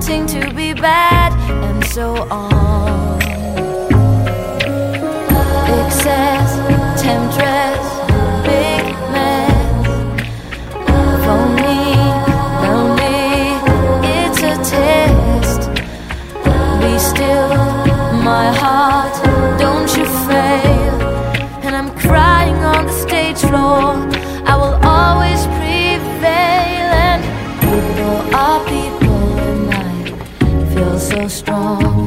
wanting to be bad and so on. Except strong.